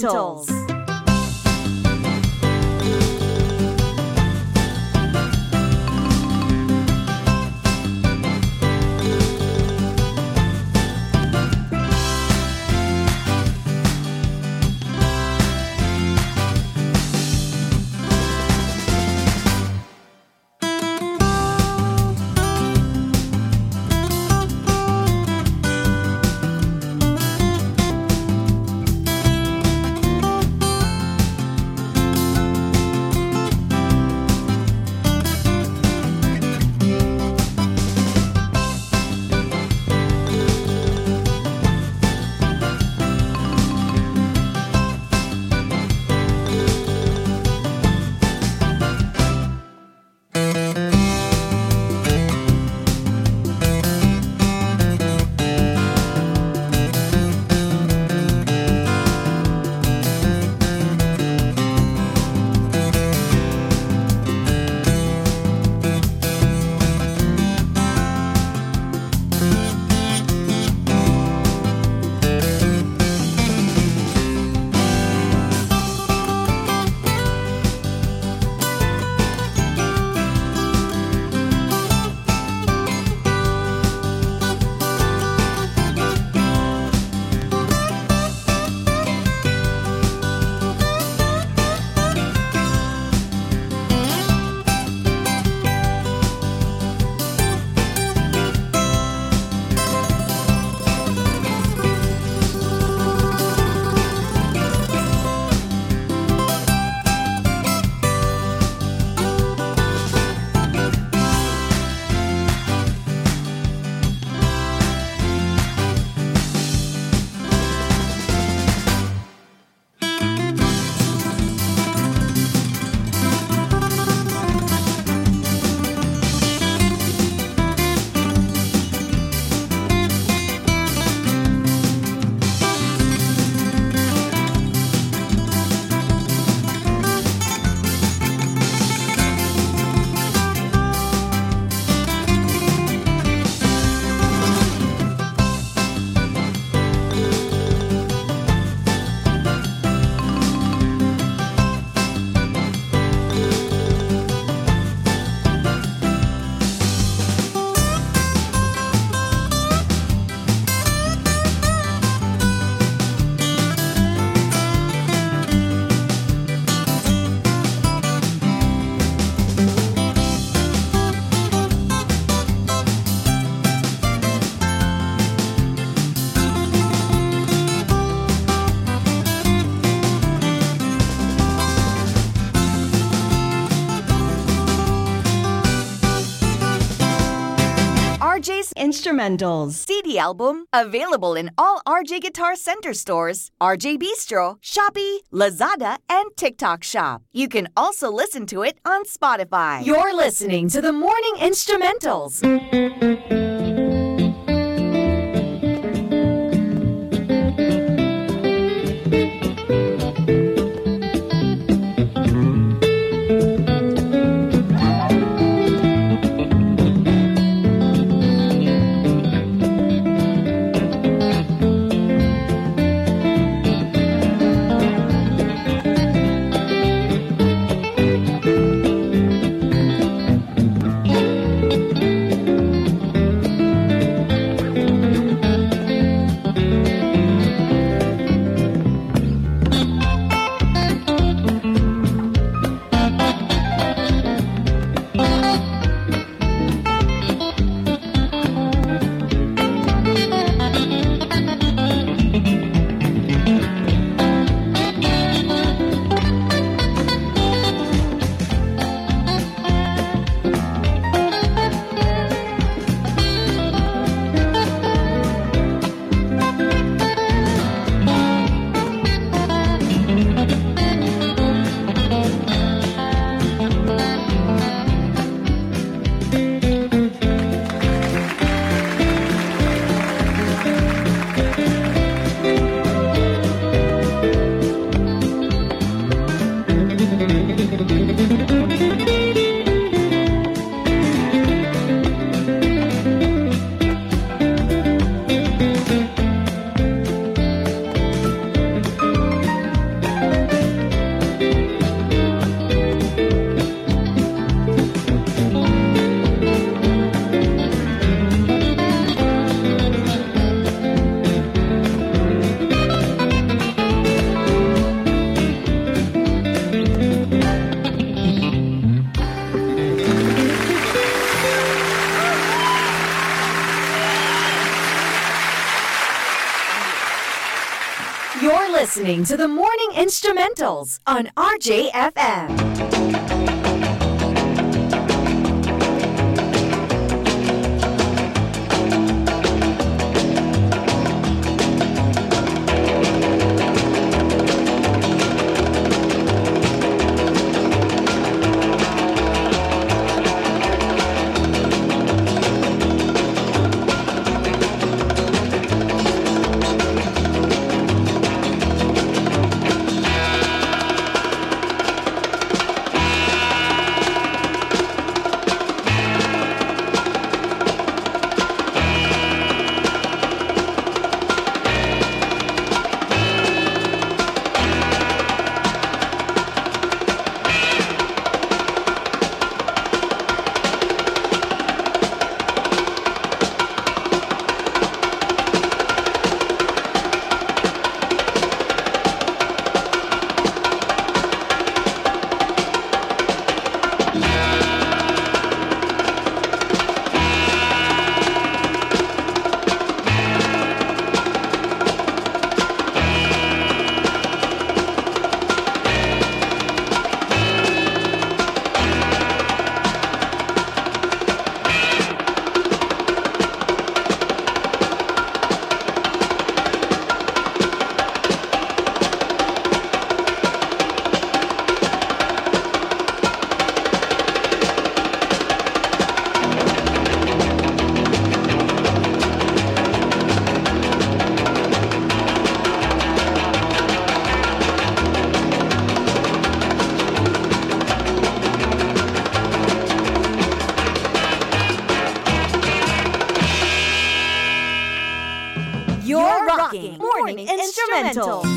Instrumentals. Instrumentals. CD album, available in all RJ Guitar Center stores, RJ Bistro, Shopee, Lazada, and TikTok Shop. You can also listen to it on Spotify. You're listening to the Morning Instrumentals. Listening to the Morning Instrumentals on RJFM. Instrumentals.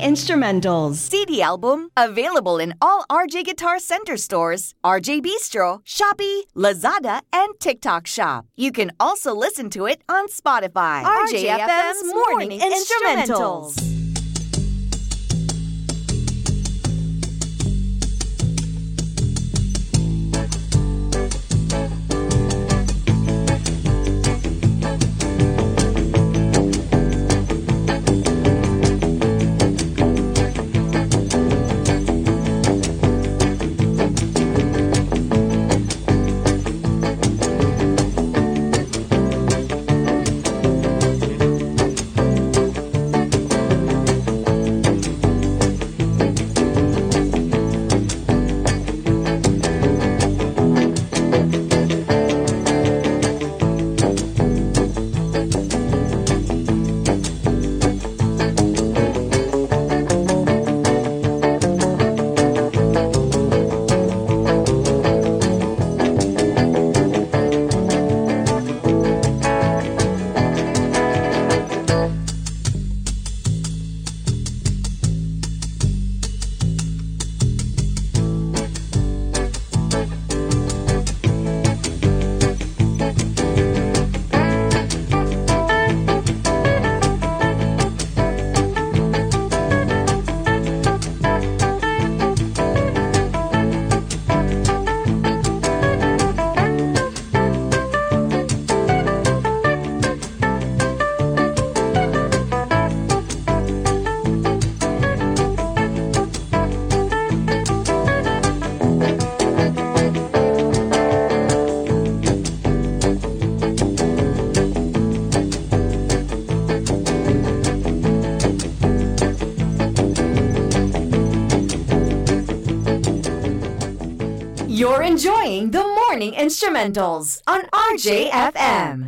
Instrumentals. CD album available in all RJ Guitar Center stores, RJ Bistro, Shopee, Lazada, and TikTok Shop. You can also listen to it on Spotify. RJFM's Morning Instrumentals. You're enjoying the morning instrumentals on RJFM.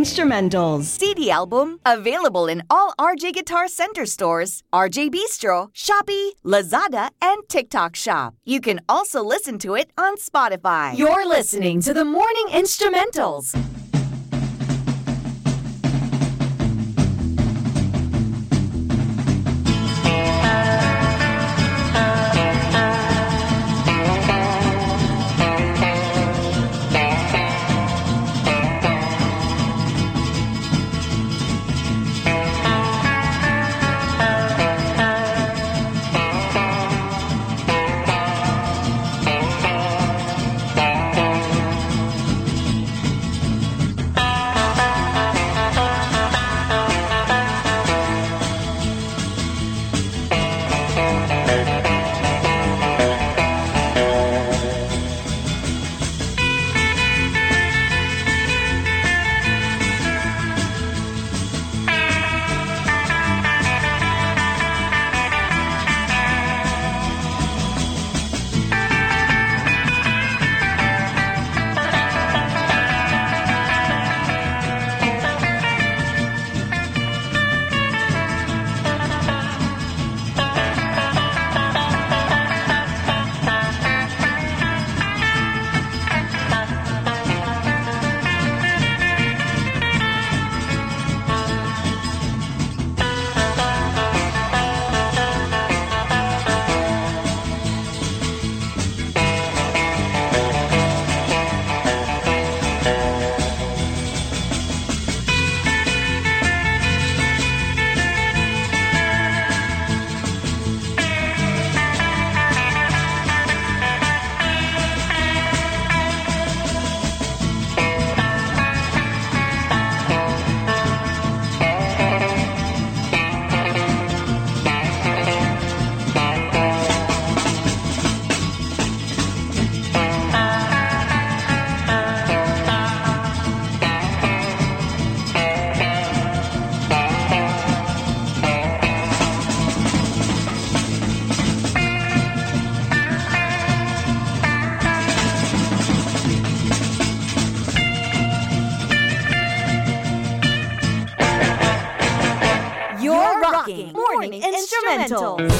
Instrumentals. CD album available in all RJ Guitar Center stores, RJ Bistro, Shopee, Lazada, and TikTok Shop. You can also listen to it on Spotify. You're listening to the Morning Instrumentals. Instrumentals.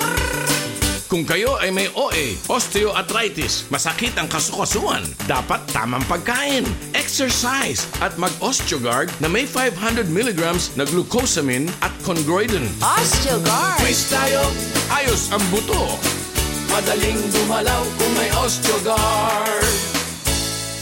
Kung kayo ay may OA, osteoarthritis, masakit ang kasukasuan, dapat tamang pagkain, exercise, at mag-Osteogard na may 500 mg na glucosamine at chondroitin. Osteogard. Quiz tayo, ayos ang buto. Madaling gumalaw kung may Osteogard.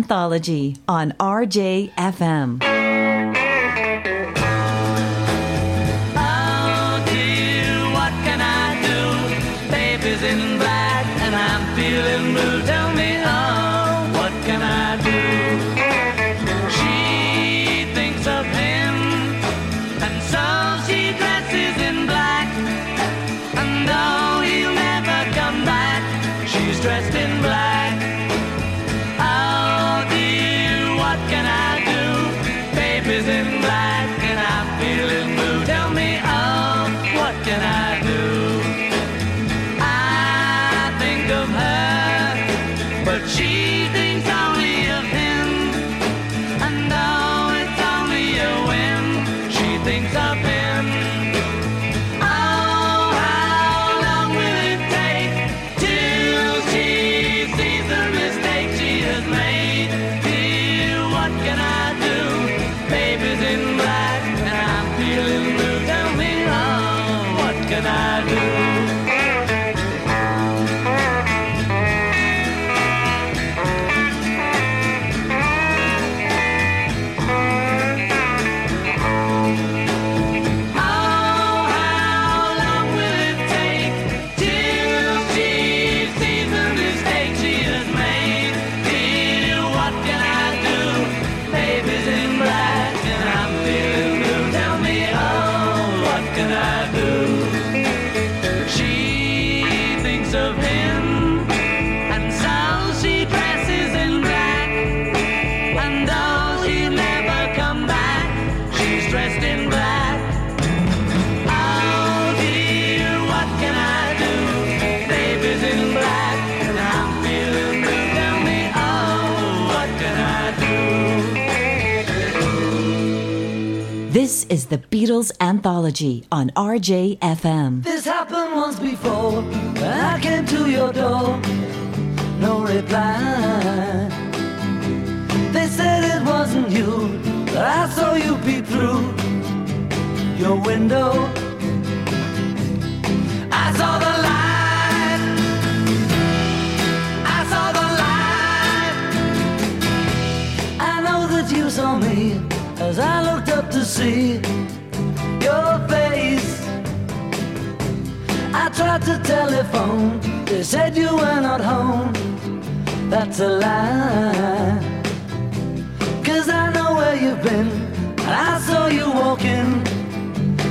Anthology on RJFM. is the Beatles Anthology on RJFM. This happened once before. I came to your door. No reply. They said it wasn't you, but I saw you peep through your window. I saw the light. you saw me as I looked up to see your face. I tried to telephone, they said you were not home. That's a lie. Cause I know where you've been, and I saw you walking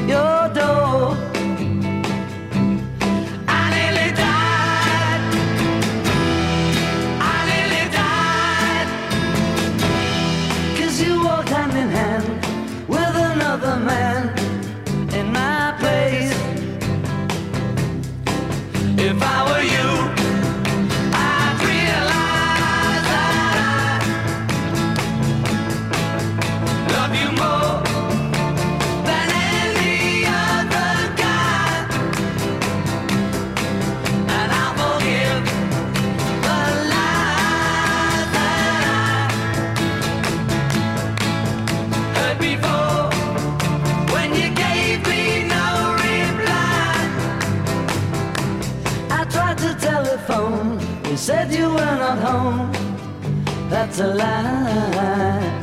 your door. lie.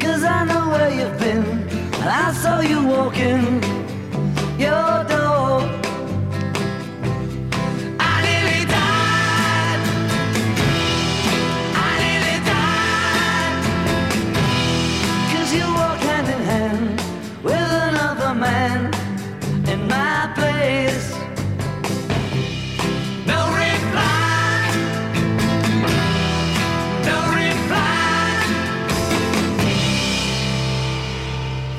Cause I know where you've been, and I saw you walking.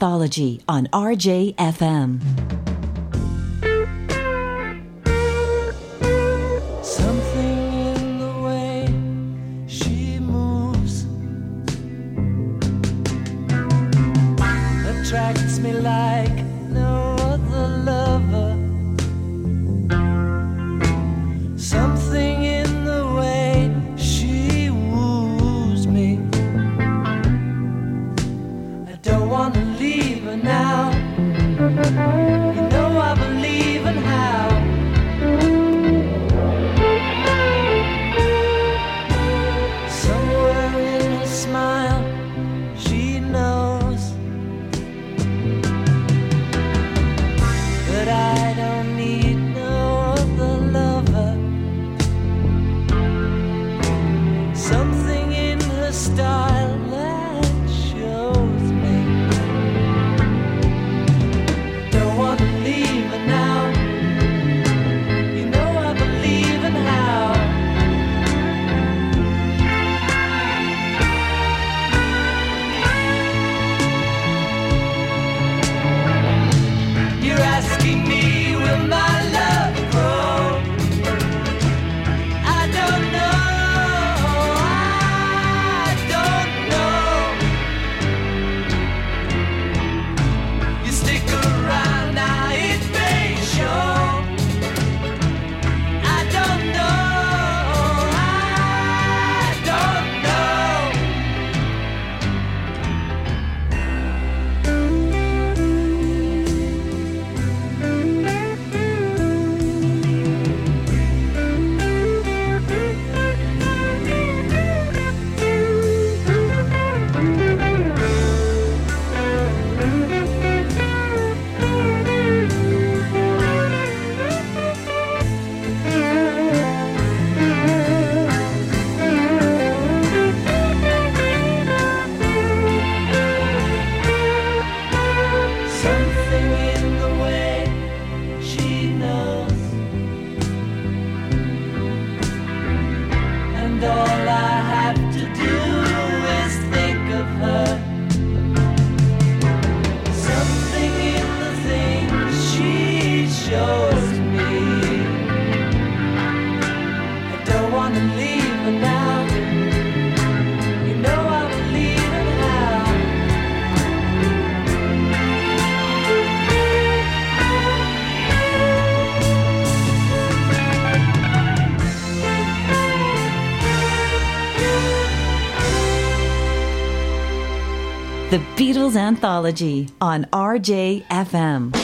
Anthology on RJFM. Anthology on RJFM.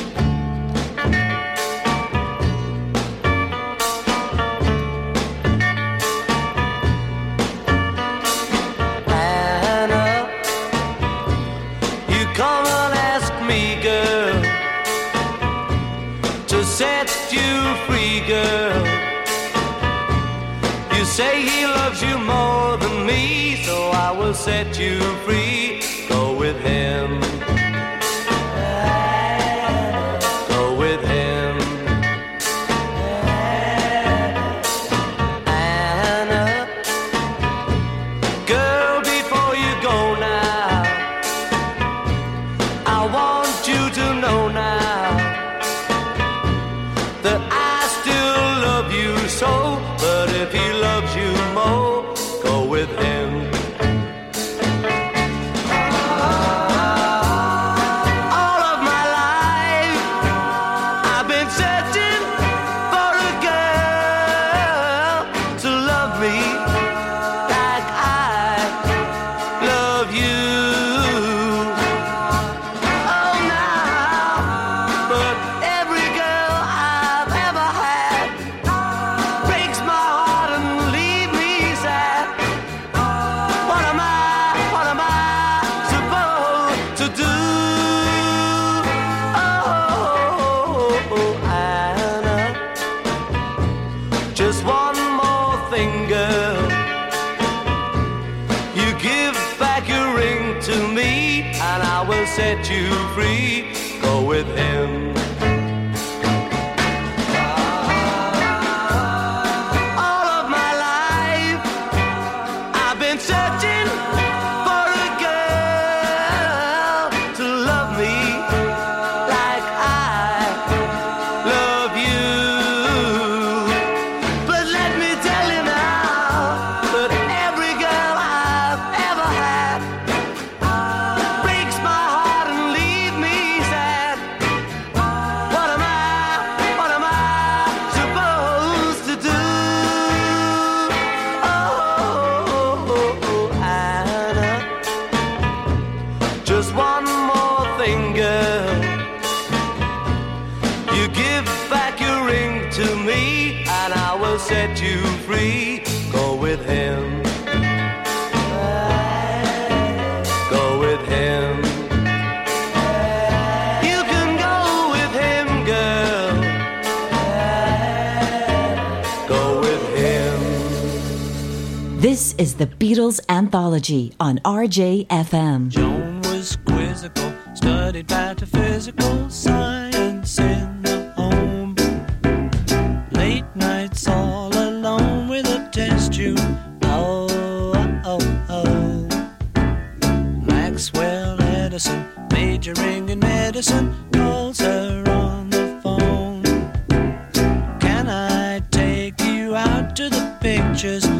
Beatles Anthology on RJFM. Joan was quizzical, studied metaphysical science in the home. Late nights all alone with a test tube. Oh, oh, oh. Maxwell Edison, majoring in medicine, calls her on the phone. Can I take you out to the pictures?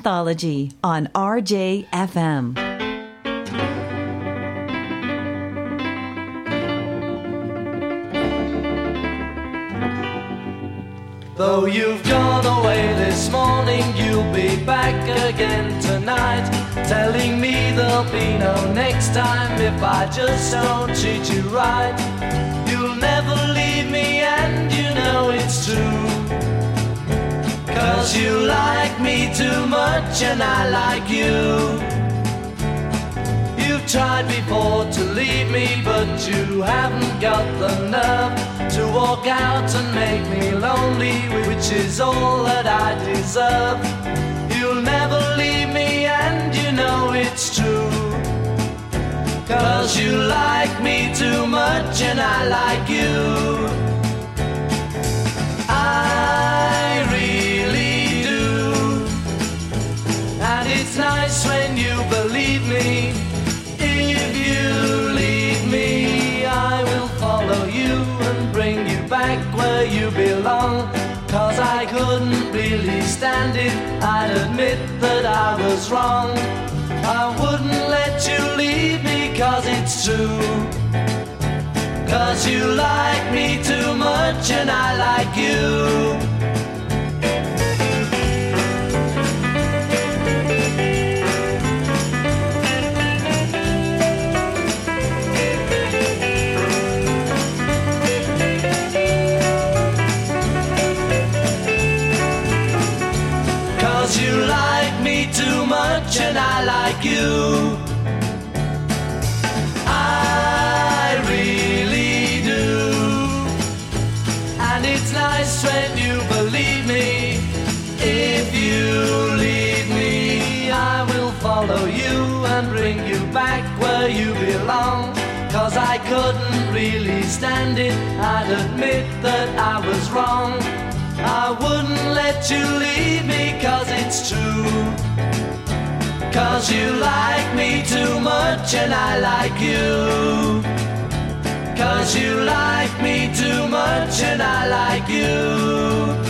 Anthology on RJFM. Though you've gone away this morning, you'll be back again tonight. Telling me there'll be no next time if I just don't treat you right. Cause you like me too much, and I like you. You've tried before to leave me, but you haven't got the nerve to walk out and make me lonely, which is all that I deserve. You'll never leave me, and you know it's true. Cause you like me too much, and I like you. It, I'd admit that I was wrong. I wouldn't let you leave me cause it's true. Cause you like me too much and I like you. It, I'd admit that I was wrong. I wouldn't let you leave me cause it's true. Cause you like me too much and I like you. Cause you like me too much and I like you.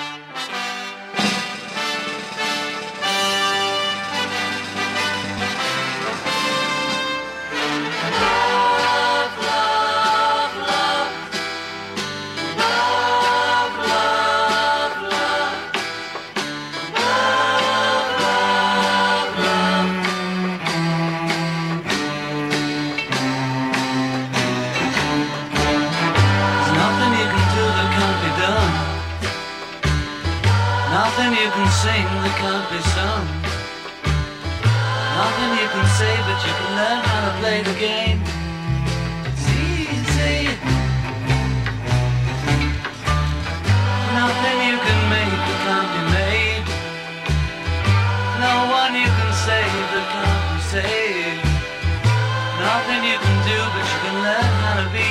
learn how to be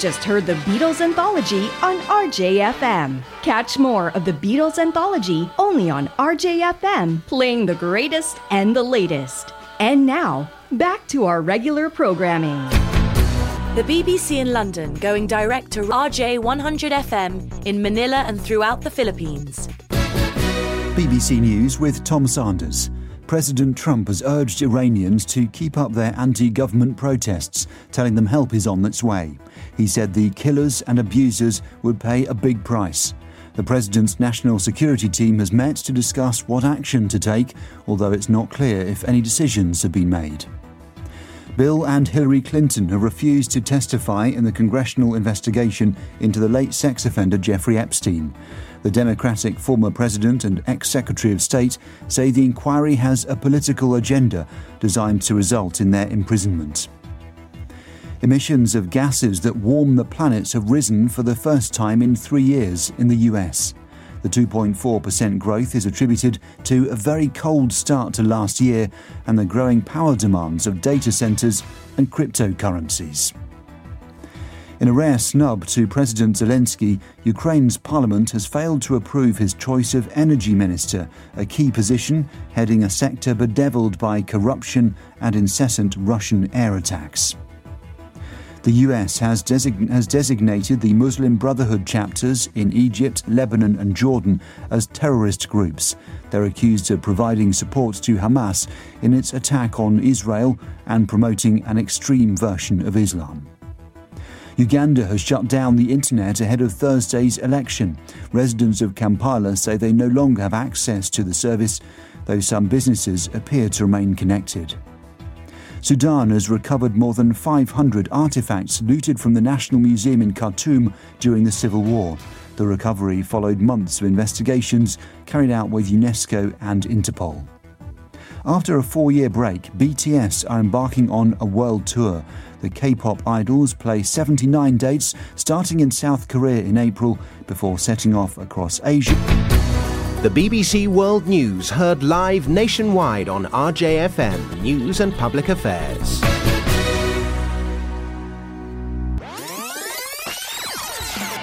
Just heard the Beatles Anthology on RJFM. Catch more of the Beatles Anthology only on RJFM, playing the greatest and the latest. And now, back to our regular programming. The BBC in London going direct to RJ 100 FM in Manila and throughout the Philippines. BBC News with Tom Sanders. President Trump has urged Iranians to keep up their anti government protests, telling them help is on its way. He said the killers and abusers would pay a big price. The president's national security team has met to discuss what action to take, although it's not clear if any decisions have been made. Bill and Hillary Clinton have refused to testify in the congressional investigation into the late sex offender Jeffrey Epstein. The Democratic former president and ex Secretary of State say the inquiry has a political agenda designed to result in their imprisonment. Emissions of gases that warm the planet have risen for the first time in three years in the US. The 2.4% growth is attributed to a very cold start to last year and the growing power demands of data centres and cryptocurrencies. In a rare snub to President Zelensky, Ukraine's parliament has failed to approve his choice of energy minister, a key position heading a sector bedevilled by corruption and incessant Russian air attacks. The US has, design- has, designated the Muslim Brotherhood chapters in Egypt, Lebanon, and Jordan as terrorist groups. They're accused of providing support to Hamas in its attack on Israel and promoting an extreme version of Islam. Uganda has shut down the internet ahead of Thursday's election. Residents of Kampala say they no longer have access to the service, though some businesses appear to remain connected. Sudan has recovered more than 500 artifacts looted from the National Museum in Khartoum during the civil war. The recovery followed months of investigations carried out with UNESCO and Interpol. After a four year break, BTS are embarking on a world tour. The K pop idols play 79 dates, starting in South Korea in April, before setting off across Asia. The BBC World News heard live nationwide on RJFM News and Public Affairs.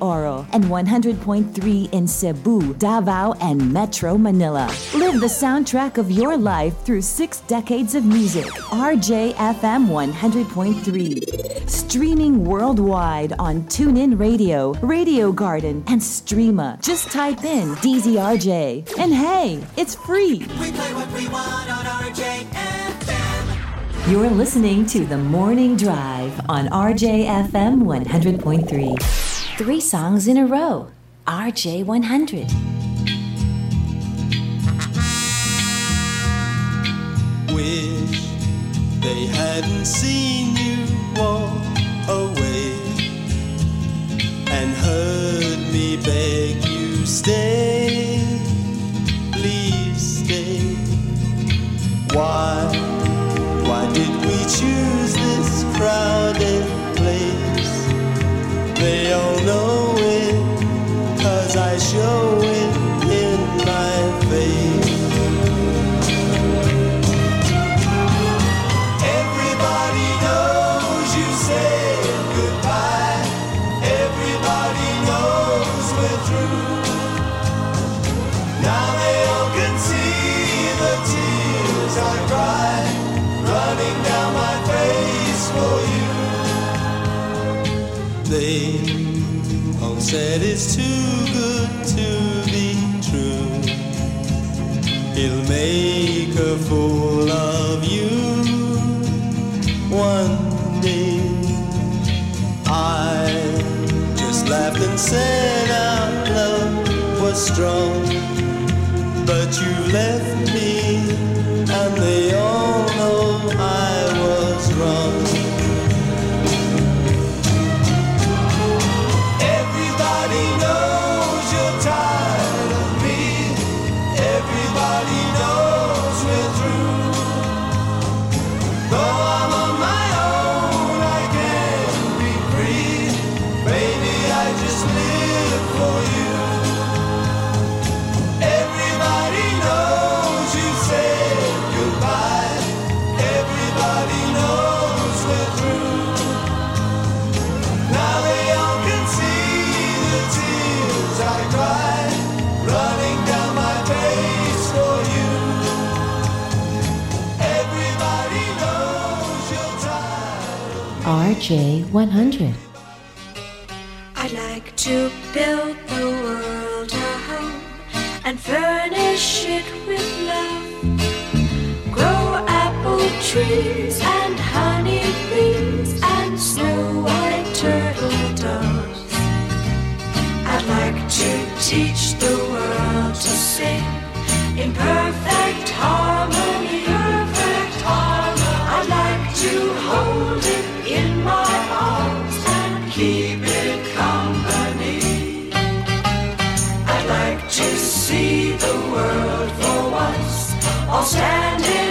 Oro and 100.3 in Cebu, Davao, and Metro Manila. Live the soundtrack of your life through six decades of music. RJFM 100.3. Streaming worldwide on TuneIn Radio, Radio Garden, and Streama. Just type in DZRJ. And hey, it's free. We play what we want on RJFM. You're listening to The Morning Drive on RJFM 100.3. Three songs in a row. RJ 100. Wish they hadn't seen you walk away and heard me beg you stay. Please stay. Why? Why did we choose this crowded? They all know said it's too good to be true. He'll make a fool of you one day. I just laughed and said our love was strong. But you left me, I'd like to build the world a home and furnish it with love. Grow apple trees and honey bees and snow white turtle doves. I'd like to teach the world to sing in perfect harmony. Standing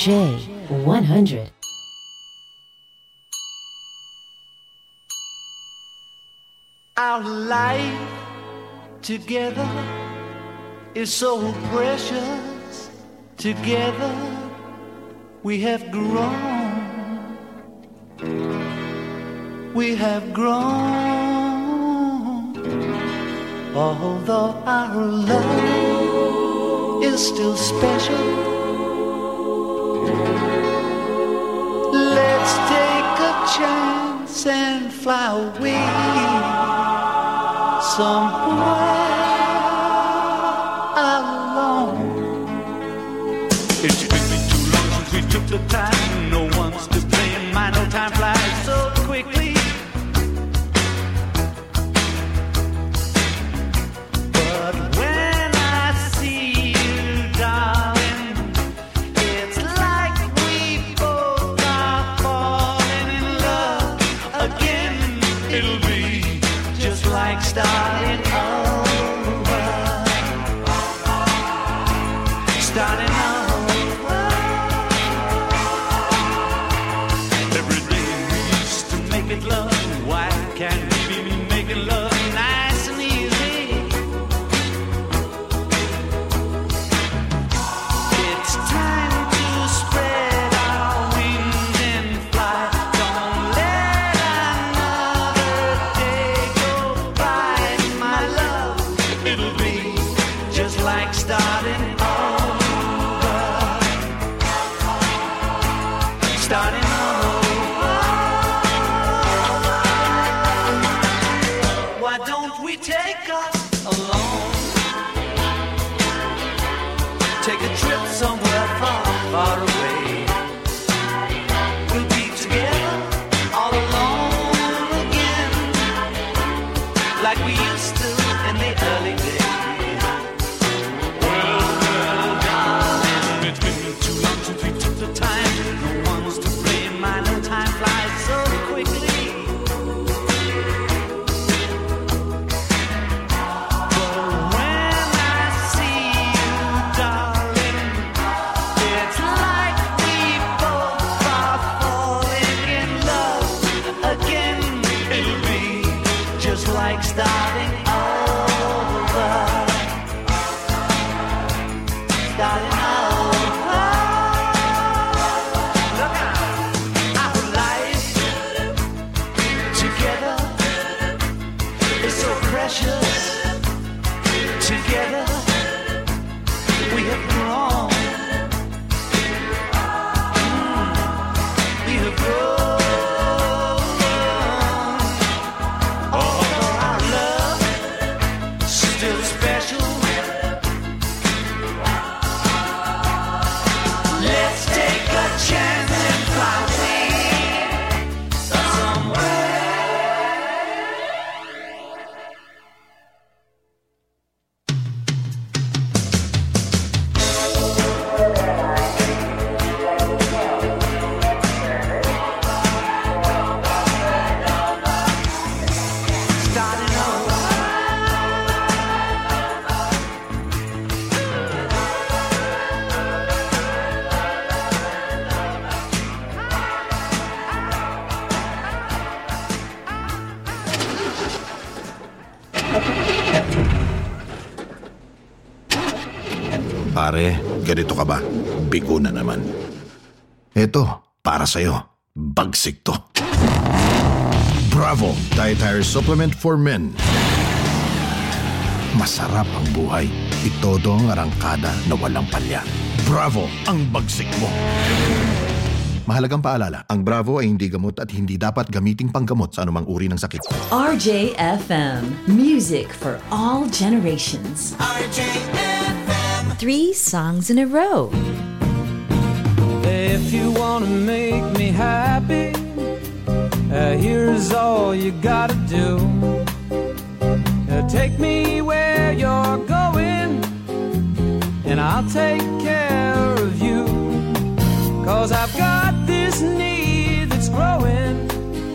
J100. Our life together is so precious. Together we have grown. We have grown. Although our love is still special chance and fly away somewhere alone. It's been too long since we took the time. Ba? Bigo na naman. Eto, para sa'yo. Bagsik to. Bravo! Dietary Supplement for Men. Masarap ang buhay. Itodo ang arangkada na walang palya. Bravo! Ang bagsik mo. Mahalagang paalala, ang Bravo ay hindi gamot at hindi dapat gamiting panggamot sa anumang uri ng sakit. RJFM, music for all generations. three songs in a row. If you want to make me happy, uh, here's all you gotta do. Uh, take me where you're going, and I'll take care of you. Cause I've got this need.